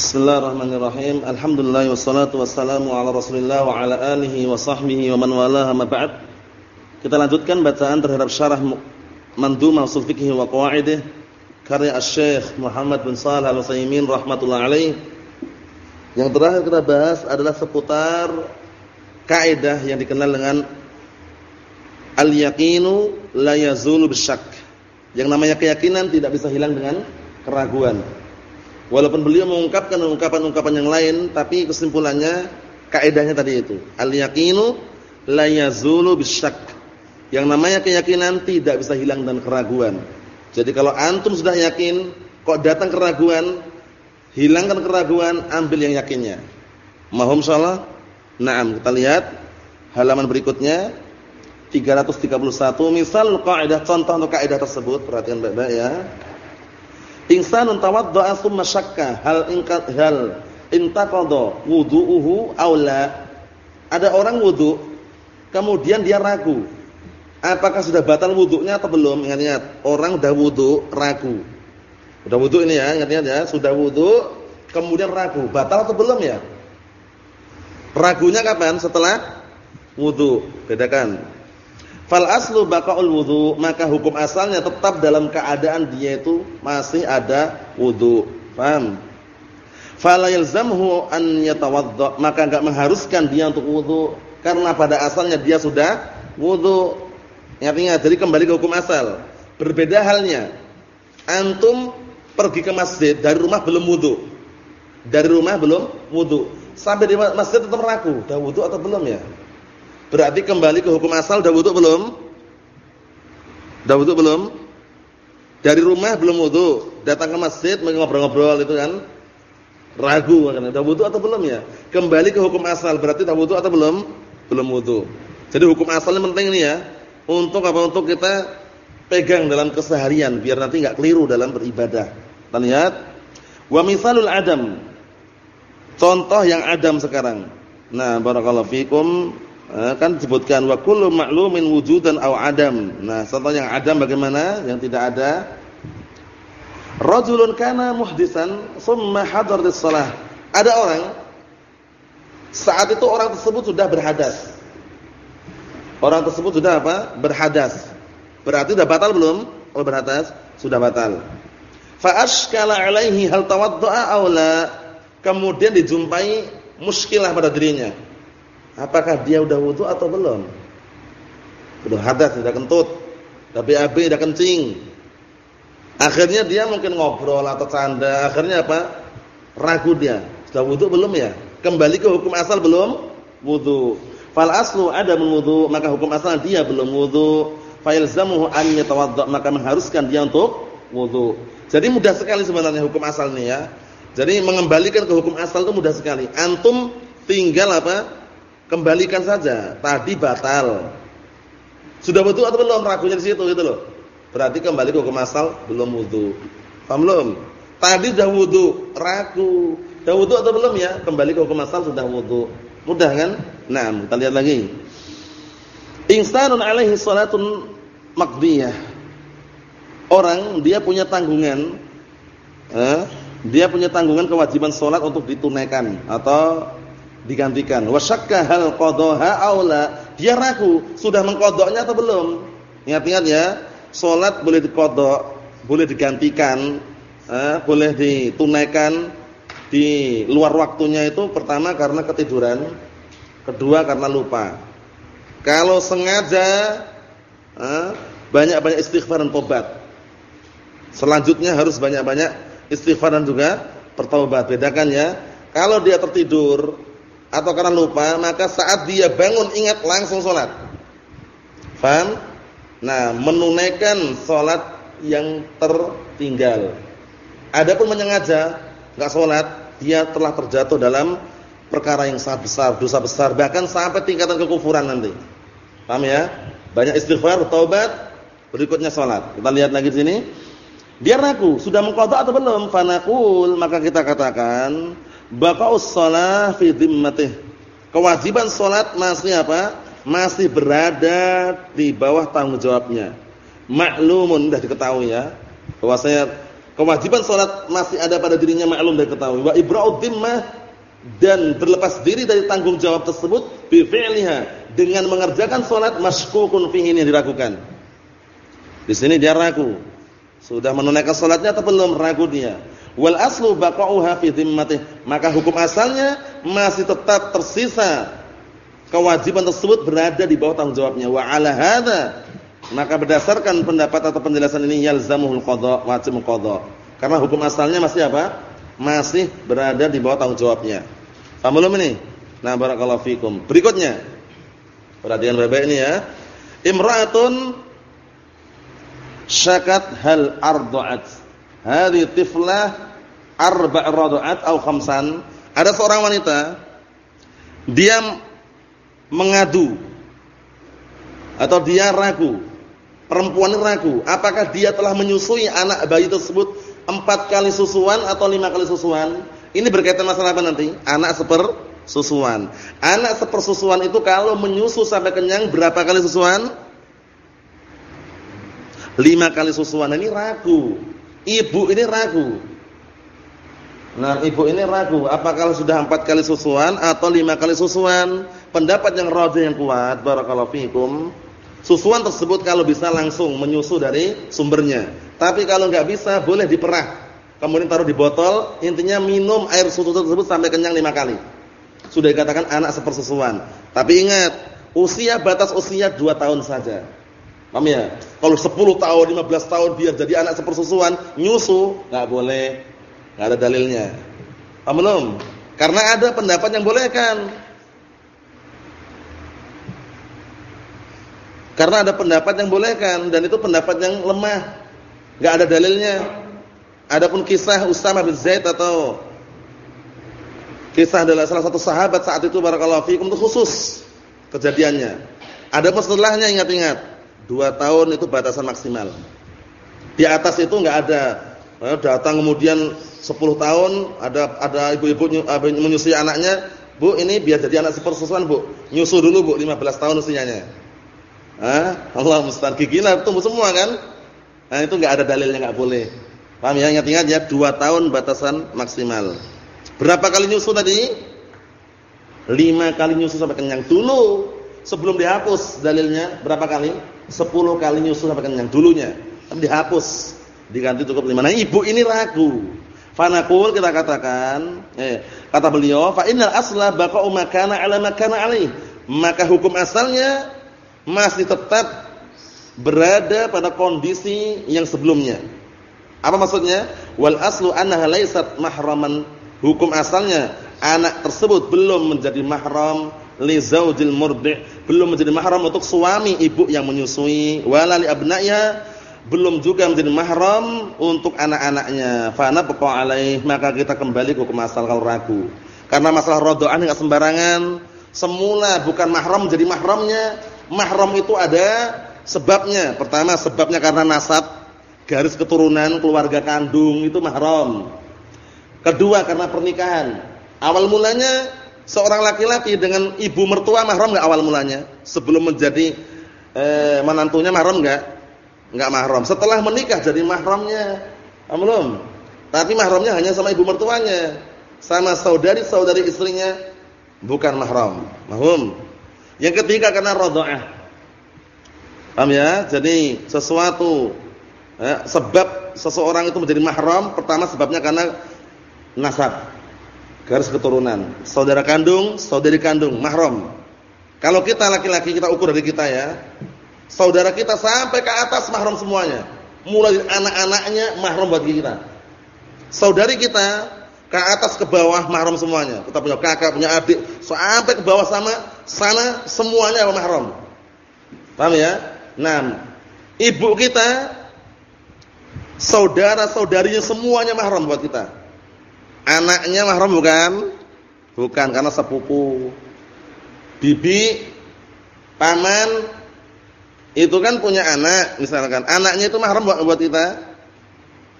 Bismillahirrahmanirrahim. Alhamdulillah wassalatu wassalamu ala Rasulillah wa ala alihi wa sahbihi wa man walaha ma ba'd. Kita lanjutkan bacaan terhadap syarah Mandhumah Ushul Fiqh wa Qawaidih karya Asy-Syaikh Muhammad bin Shalih Al-Utsaimin rahimatullah alaih. Yang terakhir kita bahas adalah seputar kaidah yang dikenal dengan al-yaqinu la yazulu bisyak. Yang namanya keyakinan tidak bisa hilang dengan keraguan. Walaupun beliau mengungkapkan ungkapan-ungkapan yang lain, tapi kesimpulannya kaidahnya tadi itu. Al-yaqinu la yazulu bisyak. Yang namanya keyakinan tidak bisa hilang dan keraguan. Jadi kalau antum sudah yakin, kok datang keraguan, hilangkan keraguan, ambil yang yakinnya. Mahum salah? Naam, kita lihat halaman berikutnya 331 misal kaidah contoh untuk kaidah tersebut perhatikan baik-baik ya Insanun tawadda'a tsumma syakka hal inkat hal intaqada wudu'uhu aw. Ada orang wudu kemudian dia ragu. Apakah sudah batal wudunya atau belum? Ingat-ingat, orang sudah wudu ragu. Sudah wudu ini ya, ingat-ingat ya, sudah wudu kemudian ragu, batal atau belum ya? Ragunya kapan? Setelah wudu. Bedakan. Fal aslu baqaul wudu, maka hukum asalnya tetap dalam keadaan dia itu masih ada wudu. Paham? Fala yalzamhu an maka enggak mengharuskan dia untuk wudu karena pada asalnya dia sudah wudu. Ingat-ingat, jadi kembali ke hukum asal. Berbeda halnya antum pergi ke masjid dari rumah belum wudu. Dari rumah belum wudu. Sampai di masjid tetap ragu, dah wudu atau belum ya? Berarti kembali ke hukum asal dah wudu belum? Dah wudu belum? Dari rumah belum wudu, datang ke masjid ngobrol-ngobrol itu kan ragu kan dah wudu atau belum ya? Kembali ke hukum asal berarti dah wudu atau belum? Belum wudu. Jadi hukum asalnya penting ini ya. Untuk apa? Untuk kita pegang dalam keseharian biar nanti enggak keliru dalam beribadah. Lihat wa misalul adam. Contoh yang adam sekarang. Nah, barakallahu fikum Eh, kan disebutkan wa kullu ma'lumin wujudan aw adam. Nah, contoh yang adam bagaimana? Yang tidak ada. Rajulun kana muhdisan thumma hadaratis shalah. Ada orang saat itu orang tersebut sudah berhadas. Orang tersebut sudah apa? Berhadas. Berarti sudah batal belum? Oh berhadas, sudah batal. Fa ashkala alaihi hal tawaddaa aw? Kemudian dijumpai muskilah pada dirinya Apakah dia udah wudu atau belum? Udah hadas, sudah kentut. Tapi abe udah kencing. Akhirnya dia mungkin ngobrol atau canda. Akhirnya apa? Ragu dia. Sudah wudu belum ya? Kembali ke hukum asal belum? Wudu. Fal aslu ada wudu, maka hukum asal dia belum wudu. Fa yalzamuhu an yatawadda, maka mengharuskan dia untuk wudu. Jadi mudah sekali sebenarnya hukum asal ini ya. Jadi mengembalikan ke hukum asal itu mudah sekali. Antum tinggal apa? Kembalikan saja. Tadi batal. Sudah wudu atau belum? Ragunya di situ gitu loh. Berarti kembali ke hukum belum wudu. Paham belum? Tadi sudah wudu, ragu. Sudah wudu atau belum ya? Kembali ke hukum sudah wudu. Mudah kan? Nah, kita lihat lagi. Insanun alaihi salatun maqdiyah. Orang dia punya tanggungan eh, dia punya tanggungan kewajiban salat untuk ditunaikan atau digantikan. Wasyakka hal qadaha aula. Dia ragu, sudah mengkodoknya atau belum? Ingat-ingat ya, salat boleh dikodok, boleh digantikan, eh, boleh ditunaikan di luar waktunya itu pertama karena ketiduran, kedua karena lupa. Kalau sengaja eh, banyak-banyak istighfar dan tobat. Selanjutnya harus banyak-banyak istighfar dan juga bertobat. Bedakan ya. Kalau dia tertidur atau karena lupa, maka saat dia bangun ingat langsung sholat. Faham? Nah, menunaikan sholat yang tertinggal. Adapun menyengaja nggak sholat, dia telah terjatuh dalam perkara yang sangat besar, dosa besar, bahkan sampai tingkatan kekufuran nanti. Paham ya? Banyak istighfar, taubat, berikutnya sholat. Kita lihat lagi di sini. Dia ragu, sudah mengqadha atau belum? Fanaqul, maka kita katakan baqaus shalah fi dhimmatih. Kewajiban salat masih apa? Masih berada di bawah tanggung jawabnya. Maklumun sudah diketahui ya. Bahwasanya Kewajiban salat masih ada pada dirinya maklum dan ketahui. Wa ibra'ud dhimmah dan berlepas diri dari tanggung jawab tersebut bi fi'liha dengan mengerjakan salat masykukun fihi ini diragukan. Di sini dia ragu. Sudah menunaikan salatnya atau belum ragu dia. Wal aslu baqa'uha fi dhimmatih. Maka hukum asalnya masih tetap tersisa kewajiban tersebut berada di bawah tanggung jawabnya. Wa 'ala hadza maka berdasarkan pendapat atau penjelasan ini yalzamuhul qada, wajib qada. Karena hukum asalnya masih apa? Masih berada di bawah tanggung jawabnya. Paham belum ini? Nah, barakallahu fikum. Berikutnya. Perhatian baik-baik ini ya. Imra'atun syakat hal arda'at. Hadhihi tiflah arba' rada'at atau khamsan. Ada seorang wanita dia mengadu atau dia ragu perempuan ragu apakah dia telah menyusui anak bayi tersebut empat kali susuan atau lima kali susuan. Ini berkaitan masalah apa nanti? Anak seper susuan. Anak seper susuan itu kalau menyusu sampai kenyang berapa kali susuan? Lima kali susuan. Ini ragu. Ibu ini ragu. Nah, ibu ini ragu apakah sudah empat kali susuan atau lima kali susuan. Pendapat yang rajih yang kuat, barakallahu fiikum Susuan tersebut kalau bisa langsung menyusu dari sumbernya. Tapi kalau nggak bisa boleh diperah. Kemudian taruh di botol, intinya minum air susu tersebut sampai kenyang lima kali. Sudah dikatakan anak sepersusuan. Tapi ingat, usia batas usia 2 tahun saja. Paham ya? Kalau 10 tahun, 15 tahun biar jadi anak sepersusuan, nyusu nggak boleh. Nggak ada dalilnya. Paham belum? Karena ada pendapat yang bolehkan. Karena ada pendapat yang bolehkan dan itu pendapat yang lemah. Enggak ada dalilnya. Adapun kisah Usama bin Zaid atau kisah adalah salah satu sahabat saat itu barakallahu fikum itu khusus kejadiannya. Adapun setelahnya ingat-ingat, dua tahun itu batasan maksimal. Di atas itu enggak ada. Eh, datang kemudian 10 tahun ada ada ibu-ibu menyusui anaknya, "Bu, ini biar jadi anak sepersusuan, Bu. Nyusu dulu, Bu, 15 tahun usianya." Hah? Allah mustahil giginya tumbuh semua kan? Nah itu enggak ada dalilnya enggak boleh. Paham ya? Ingat-ingat ya 2 tahun batasan maksimal. Berapa kali nyusu tadi? 5 kali nyusu sampai kenyang dulu. Sebelum dihapus dalilnya berapa kali? 10 kali nyusu sampai kenyang dulunya. Tapi dihapus. Diganti cukup 5. Nah, ibu ini ragu. Fanaqul kita katakan, eh, kata beliau, fa innal asla baqa'u makana 'ala makana 'alaih. Maka hukum asalnya masih tetap berada pada kondisi yang sebelumnya. Apa maksudnya? Wal aslu annaha laysat mahraman. Hukum asalnya anak tersebut belum menjadi mahram li zaujil murdi', belum menjadi mahram untuk suami ibu yang menyusui, wala li abnaiha, belum juga menjadi mahram untuk anak-anaknya. Fa nabqa alaih, maka kita kembali ke asal kalau ragu. Karena masalah rodaan enggak sembarangan. Semula bukan mahram jadi mahramnya, mahram itu ada sebabnya. Pertama sebabnya karena nasab, garis keturunan, keluarga kandung itu mahram. Kedua karena pernikahan. Awal mulanya seorang laki-laki dengan ibu mertua mahram enggak awal mulanya? Sebelum menjadi eh, menantunya mahram enggak? Enggak mahram. Setelah menikah jadi mahramnya. Belum. Tapi mahramnya hanya sama ibu mertuanya. Sama saudari-saudari istrinya bukan mahram. Mahum. Yang ketiga karena radha'ah. Paham ya? Jadi sesuatu ya, sebab seseorang itu menjadi mahram, pertama sebabnya karena nasab. Garis keturunan, saudara kandung, saudari kandung, mahram. Kalau kita laki-laki kita ukur dari kita ya. Saudara kita sampai ke atas mahram semuanya. Mulai anak-anaknya mahram buat kita. Saudari kita ke atas ke bawah mahram semuanya. Kita punya kakak, punya adik, sampai ke bawah sama sana semuanya mahram. Paham ya? Nah, ibu kita saudara-saudarinya semuanya mahram buat kita. Anaknya mahram bukan? Bukan karena sepupu. Bibi, paman itu kan punya anak misalkan. Anaknya itu mahram buat kita?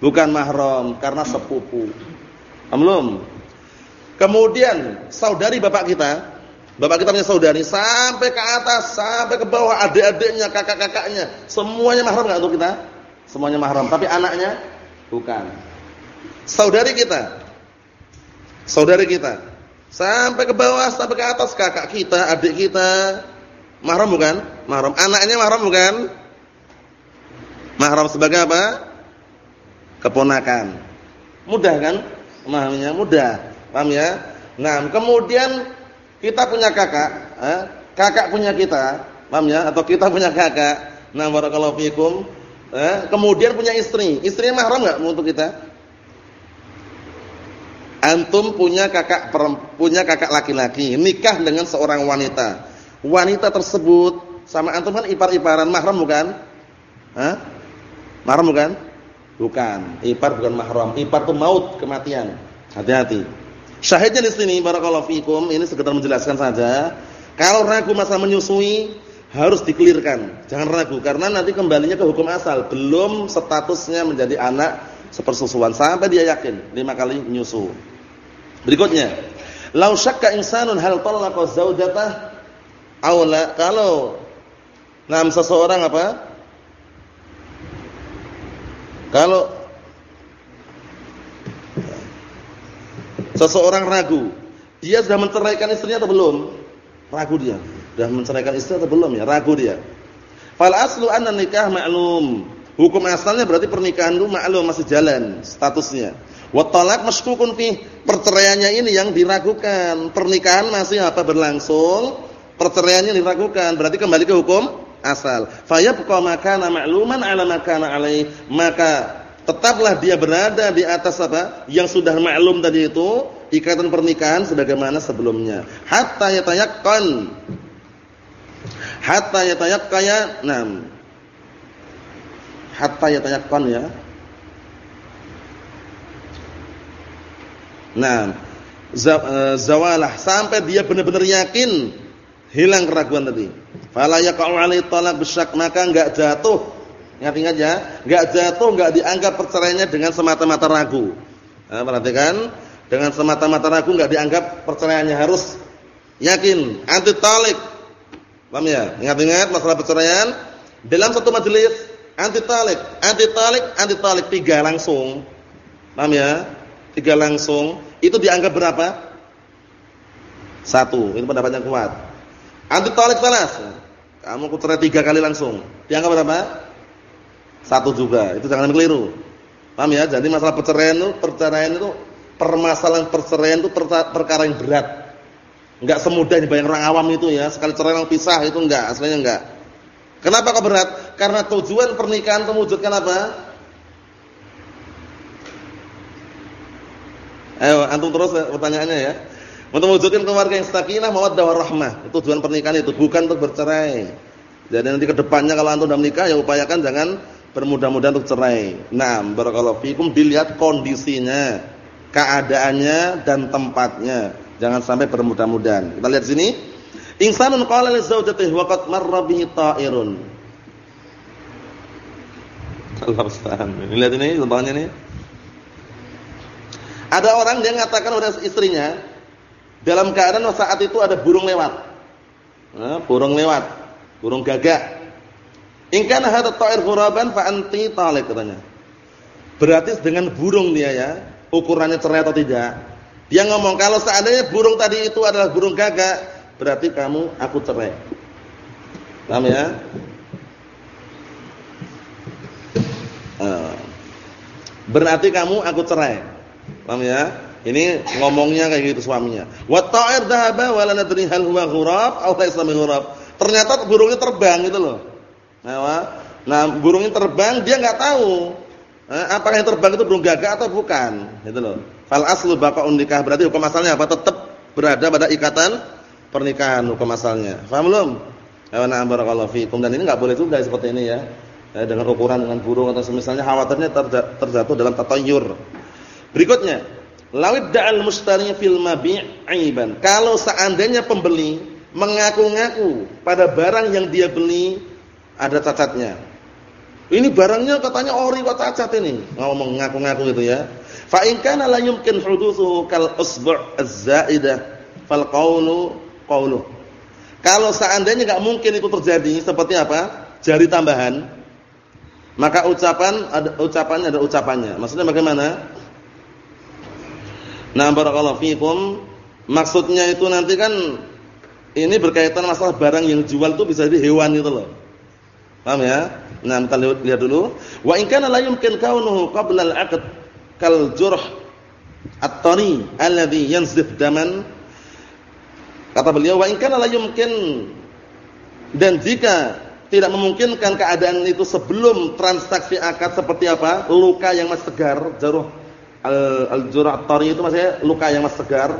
Bukan mahram karena sepupu. Belum. Kemudian saudari bapak kita, bapak kita punya saudari sampai ke atas, sampai ke bawah adik-adiknya, kakak-kakaknya, semuanya mahram enggak untuk kita? Semuanya mahram, tapi anaknya bukan. Saudari kita. Saudari kita. Sampai ke bawah, sampai ke atas kakak kita, adik kita. Mahram bukan? Mahram. Anaknya mahram bukan? Mahram sebagai apa? Keponakan. Mudah kan? Memahaminya mudah. Paham ya? Nah, kemudian kita punya kakak, eh? kakak punya kita, paham ya? Atau kita punya kakak. Nah, barakallahu fikum. Eh, kemudian punya istri. Istrinya mahram enggak untuk kita? Antum punya kakak punya kakak laki-laki, nikah dengan seorang wanita. Wanita tersebut sama antum kan ipar-iparan mahram bukan? Hah? Mahram bukan? Bukan. Ipar bukan mahram. Ipar itu maut, kematian. Hati-hati. Syahidnya di sini barakallahu fikum, ini sekedar menjelaskan saja. Kalau ragu masalah menyusui, harus dikelirkan. Jangan ragu karena nanti kembalinya ke hukum asal, belum statusnya menjadi anak sepersusuan sampai dia yakin lima kali nyusu. Berikutnya, lau syakka insanun hal talaqa zaujatah aula kalau nam seseorang apa? Kalau seseorang ragu, dia sudah menceraikan istrinya atau belum? Ragu dia. Sudah menceraikan istri atau belum ya? Ragu dia. Fal aslu anna nikah ma'lum. Hukum asalnya berarti pernikahan itu maklum masih jalan statusnya. Wa talaq masykukun fi. Perceraiannya ini yang diragukan. Pernikahan masih apa berlangsung, perceraiannya diragukan. Berarti kembali ke hukum asal. Fayabqa makana ma'luman 'ala makana 'alaih. Maka tetaplah dia berada di atas apa? Yang sudah maklum tadi itu ikatan pernikahan sebagaimana sebelumnya. Hatta yatayaqqan hatta yatayaqqaya nam hatta yatayaqqan ya Nah, zawalah sampai dia benar-benar yakin hilang keraguan tadi. Fala yaqa'u 'alaihi talaq bisyak maka enggak jatuh. Ingat-ingat ya, enggak jatuh, enggak dianggap perceraiannya dengan semata-mata ragu. Nah, perhatikan, dengan semata-mata ragu enggak dianggap perceraiannya harus yakin, anti talik. Paham ya? Ingat-ingat masalah perceraian dalam satu majelis anti talik, anti talik, anti talik tiga langsung. Paham ya? Tiga langsung itu dianggap berapa? Satu, itu pendapat yang kuat. Anti talik salas. Kamu kucerai tiga kali langsung. Dianggap berapa? Satu juga. Itu jangan keliru. Paham ya? Jadi masalah perceraian itu, perceraian itu permasalahan perceraian itu perkara yang berat. Enggak semudah dibayang orang awam itu ya. Sekali cerai langsung pisah itu enggak, aslinya enggak. Kenapa kok berat? Karena tujuan pernikahan itu mewujudkan apa? Ayo, antum terus pertanyaannya ya. Untuk mewujudkan keluarga yang sakinah, mawaddah warahmah. Itu tujuan pernikahan itu, bukan untuk bercerai. Jadi nanti ke depannya kalau antum sudah menikah ya upayakan jangan bermudah-mudahan untuk cerai. Nah, barakallahu fikum dilihat kondisinya, keadaannya dan tempatnya. Jangan sampai bermudah-mudahan. Kita lihat sini. Insanun qala li zawjatihi wa qad marra bihi ta'irun. Allah Ustaz. Lihat ini contohnya nih. Ada orang dia mengatakan pada istrinya dalam keadaan saat itu ada burung lewat. Nah, burung lewat, burung gagak. In kana hadha ta'ir ghuraban fa anti talik katanya. Berarti dengan burung dia ya, ukurannya cerai atau tidak? Dia ngomong kalau seandainya burung tadi itu adalah burung gagak, berarti kamu aku cerai. Paham ya? Ah. Berarti kamu aku cerai. Paham ya? Ini ngomongnya kayak gitu suaminya. Wa ta'ir dhahaba wa la nadri hal huwa ghurab aw laysa ghurab. Ternyata burungnya terbang gitu loh. Nah, nah burungnya terbang dia enggak tahu. Eh, apakah yang terbang itu burung gagak atau bukan, gitu loh. Fal aslu baqa'un nikah berarti hukum asalnya apa? Tetap berada pada ikatan pernikahan hukum asalnya. Paham belum? Ya na'am barakallahu fikum dan ini enggak boleh juga seperti ini ya. ya dengan ukuran dengan burung atau semisalnya khawatirnya terjatuh dalam tatayyur. Berikutnya, lawid da'al mustari fil mabi' aiban. Kalau seandainya pembeli mengaku-ngaku pada barang yang dia beli ada cacatnya. Ini barangnya katanya ori kok cacat ini. Ngomong ngaku-ngaku gitu ya. Fa in kana la yumkin hudutsuhu kal usbu' az-za'idah fal qawlu qawlu. Kalau seandainya enggak mungkin itu terjadi seperti apa? Jari tambahan. Maka ucapan ada ucapannya ada ucapannya. Maksudnya bagaimana? Nah, barakallahu fikum. Maksudnya itu nanti kan ini berkaitan masalah barang yang jual itu bisa jadi hewan itu loh. Paham ya? Nah, kita lihat, lihat dulu. Wa in kana la yumkin kaunuhu qabla al-'aqd kal jurh at-tani alladhi yanzif daman. Kata beliau, wa in kana la yumkin dan jika tidak memungkinkan keadaan itu sebelum transaksi akad seperti apa? Luka yang masih segar, jaruh al-jurah tari itu maksudnya luka yang masih segar.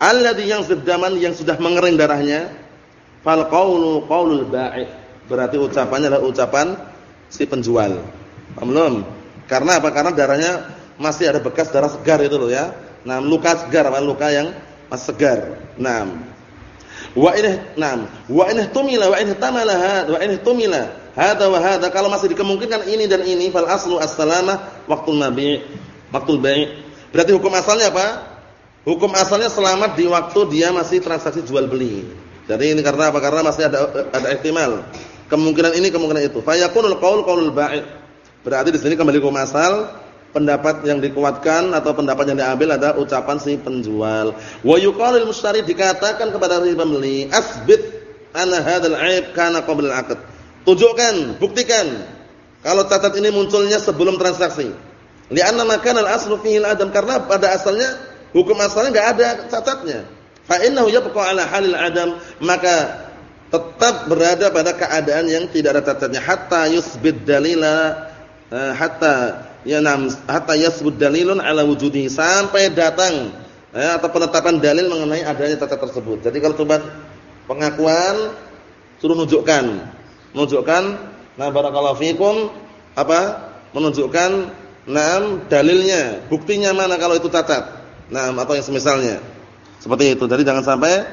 Alladhi yang sedaman yang sudah mengering darahnya. Fal qawlu qawlul ba'i. Berarti ucapannya adalah ucapan si penjual. Belum? Karena apa? Karena darahnya masih ada bekas darah segar itu loh ya. Nah, luka segar apa? Luka yang masih segar. Nah, Wa ini nam, wa ini tumila wa ini tamala wa ini tumila hada wa hada kalau masih dikemungkinkan ini dan ini fal aslu as-salamah waktu nabi waktu bai'. Berarti hukum asalnya apa? Hukum asalnya selamat di waktu dia masih transaksi jual beli. Jadi ini karena apa? Karena masih ada ada ihtimal. Kemungkinan ini kemungkinan itu. Fa yakunul qaul qaulul. Berarti di sini kembali hukum asal pendapat yang dikuatkan atau pendapat yang diambil ada ucapan si penjual. Wa yuqalul mushtari dikatakan kepada si pembeli, asbit ana hadzal aib kana qabla al-aqd. Tunjukkan, buktikan kalau cacat ini munculnya sebelum transaksi. Li'anna makana al-aslu fihi al-adam karena pada asalnya hukum asalnya enggak ada cacatnya. Fa innahu yabqa ala halil adam maka tetap berada pada keadaan yang tidak ada cacatnya hatta yusbit dalila eh, hatta ya nam hatta yasbut dalilun ala wujudi sampai datang ya, atau penetapan dalil mengenai adanya tata tersebut. Jadi kalau coba pengakuan suruh nunjukkan. Menunjukkan nah barakallahu fikum apa? Menunjukkan nam dalilnya, buktinya mana kalau itu cacat. Nah, atau yang semisalnya. Seperti itu. Jadi jangan sampai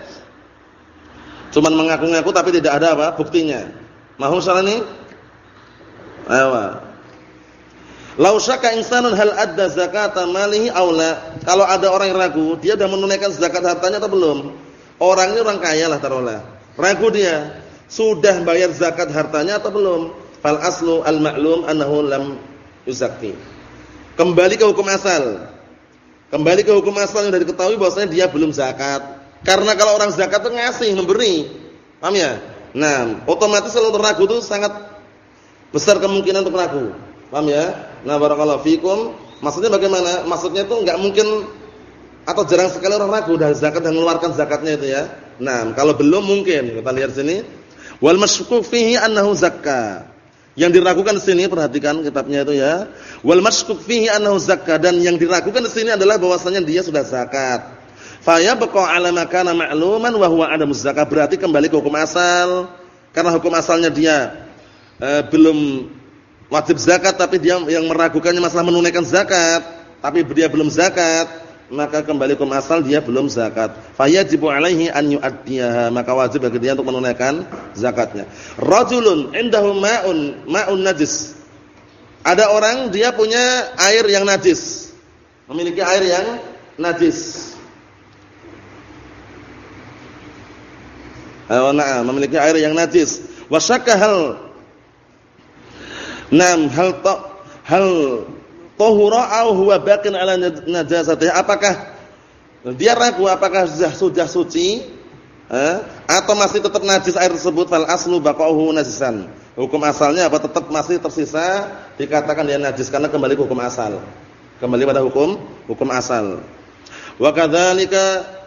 cuman mengaku-ngaku tapi tidak ada apa? buktinya. Mahum salah ini? Ayo. Lau syaka insanun hal adda zakata malihi aula. Kalau ada orang yang ragu, dia sudah menunaikan zakat hartanya atau belum? Orang ini orang kaya lah taruhlah. Ragu dia, sudah bayar zakat hartanya atau belum? Fal aslu al ma'lum annahu lam yuzakki. Kembali ke hukum asal. Kembali ke hukum asal yang sudah diketahui bahwasanya dia belum zakat. Karena kalau orang zakat itu ngasih, memberi. Paham ya? Nah, otomatis kalau ragu itu sangat besar kemungkinan untuk ragu. Paham ya? Nah, barakallahu fikum. Maksudnya bagaimana? Maksudnya itu enggak mungkin atau jarang sekali orang ragu dari zakat dan mengeluarkan zakatnya itu ya. Nah, kalau belum mungkin. Kita lihat sini. Wal masykuk fihi annahu zakka. Yang diragukan di sini perhatikan kitabnya itu ya. Wal masykuk fihi annahu zakka dan yang diragukan di sini adalah bahwasanya dia sudah zakat. Fa yabqa 'ala ma kana ma'luman wa huwa adamu zakah. Berarti kembali ke hukum asal. Karena hukum asalnya dia eh, belum wajib zakat tapi dia yang meragukannya masalah menunaikan zakat, tapi dia belum zakat, maka kembali ke asal dia belum zakat. Fayajibu alaihi an yu'addiyaha, maka wajib bagi dia untuk menunaikan zakatnya. Rajulun indahu ma'un ma'un najis. Ada orang dia punya air yang najis. Memiliki air yang najis. Ayo, nah, memiliki air yang najis. Wa hal Nam hal ta hal tahura au huwa baqin ala najasatihi? Apakah dia ragu apakah sudah sudah suci eh, atau masih tetap najis air tersebut fal aslu baqahu najisan. Hukum asalnya apa tetap masih tersisa dikatakan dia najis karena kembali ke hukum asal. Kembali pada hukum hukum asal. Wa kadzalika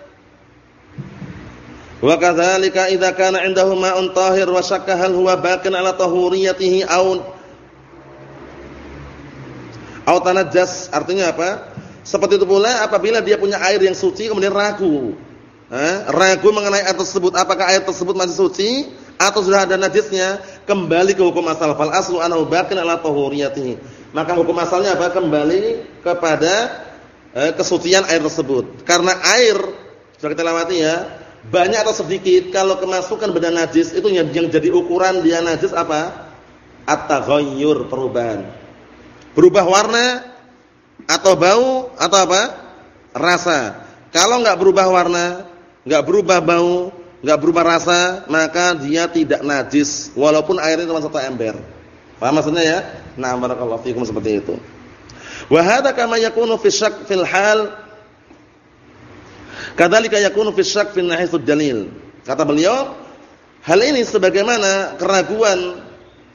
Wa kadzalika idza kana 'indahu ma'un tahir wa syakka hal huwa baqin ala tahuriyatihi aw Autanajas artinya apa? Seperti itu pula apabila dia punya air yang suci kemudian ragu. Eh, ragu mengenai air tersebut apakah air tersebut masih suci atau sudah ada najisnya, kembali ke hukum asal fal aslu annahu baqin ala tahuriyatihi. Maka hukum asalnya apa? Kembali kepada eh, kesucian air tersebut. Karena air sudah kita lewati ya, banyak atau sedikit kalau kemasukan benda najis itu yang, yang jadi ukuran dia najis apa? At-taghayyur perubahan berubah warna atau bau atau apa? Rasa. Kalau enggak berubah warna, enggak berubah bau, enggak berubah rasa, maka dia tidak najis walaupun airnya cuma satu ember. Paham maksudnya ya? Nah, barakallahu fikum seperti itu. Wa hadza kama yakunu fi syak fil hal Kadzalika yakunu fi syak fi nahithud dalil. Kata beliau, hal ini sebagaimana keraguan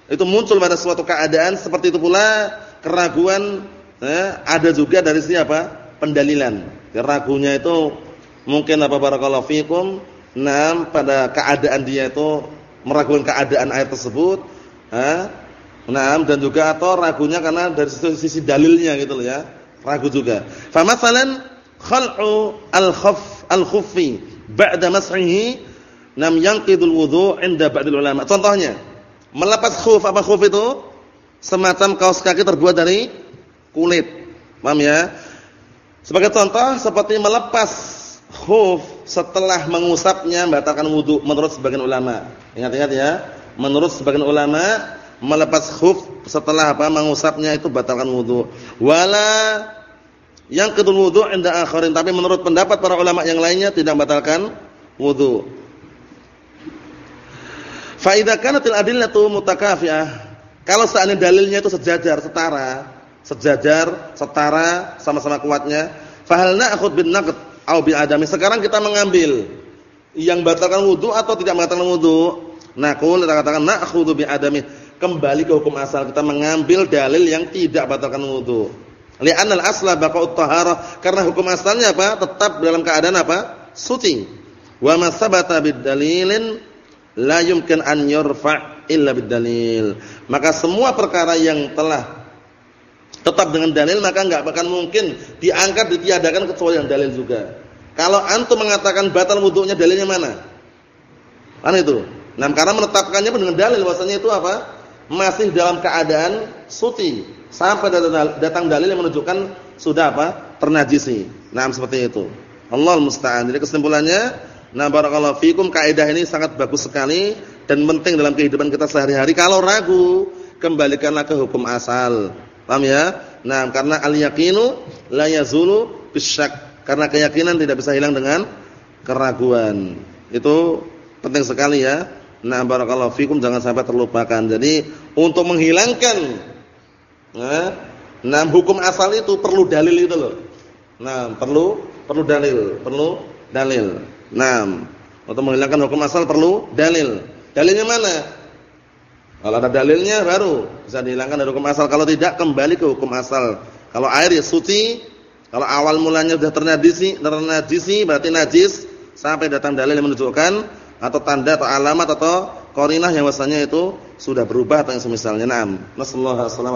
itu muncul pada suatu keadaan seperti itu pula keraguan eh, ada juga dari siapa? pendalilan. Keraguannya itu mungkin apa barakallahu fikum, nah pada keadaan dia itu meragukan keadaan ayat tersebut, eh, nah dan juga atau ragunya karena dari sisi, sisi dalilnya gitu loh ya. Ragu juga. Fa masalan khal'u al-khaff al-khuffi ba'da mas'ihi nam yanqidul wudhu 'inda ba'dil ulama. Contohnya, melepas khuf apa khuf itu? Semacam kaos kaki terbuat dari kulit. Paham ya? Sebagai contoh seperti melepas khuf setelah mengusapnya membatalkan wudu menurut sebagian ulama. Ingat-ingat ya, menurut sebagian ulama melepas khuf setelah apa mengusapnya itu batalkan wudu. Wala yang kedua wudu inda akhirin, tapi menurut pendapat para ulama yang lainnya tidak membatalkan wudu. Fa idza kanatil adillatu mutakafi'ah kalau seandainya dalilnya itu sejajar, setara, sejajar, setara, sama-sama kuatnya, fahal na'khud bin naqd au bi adami. Sekarang kita mengambil yang batalkan wudu atau tidak membatalkan wudu. Naqul kita katakan na'khudhu bi adami. Kembali ke hukum asal kita mengambil dalil yang tidak batalkan wudu. Li'anal asla baqa'ut taharah karena hukum asalnya apa? Tetap dalam keadaan apa? Suci. Wa ma sabata bid dalilin la yumkin an yurfa' illa bid dalil. Maka semua perkara yang telah tetap dengan dalil maka enggak akan mungkin diangkat ditiadakan kecuali dengan dalil juga. Kalau antum mengatakan batal wudunya dalilnya mana? Kan itu. Nah, karena menetapkannya dengan dalil bahwasanya itu apa? Masih dalam keadaan suci sampai datang dalil yang menunjukkan sudah apa? ternajisi. Nah, seperti itu. Allah musta'an. Jadi kesimpulannya, nah barakallahu fikum kaidah ini sangat bagus sekali dan penting dalam kehidupan kita sehari-hari. Kalau ragu, kembalikanlah ke hukum asal. Paham ya? Nah, karena al-yaqinu la yazulu bisyak. Karena keyakinan tidak bisa hilang dengan keraguan. Itu penting sekali ya. Nah, barakallahu fikum jangan sampai terlupakan. Jadi, untuk menghilangkan nah, nah hukum asal itu perlu dalil itu loh. Nah, perlu perlu dalil, perlu dalil. Nah, untuk menghilangkan hukum asal perlu dalil. Dalilnya mana? Kalau ada dalilnya baru bisa dihilangkan dari hukum asal. Kalau tidak kembali ke hukum asal. Kalau air ya suci, kalau awal mulanya sudah ternajisi, ternajisi berarti najis sampai datang dalil yang menunjukkan atau tanda atau alamat atau korinah yang wasanya itu sudah berubah atau yang semisalnya. Naam. Nasallahu alaihi wasallam.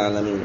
Alamin.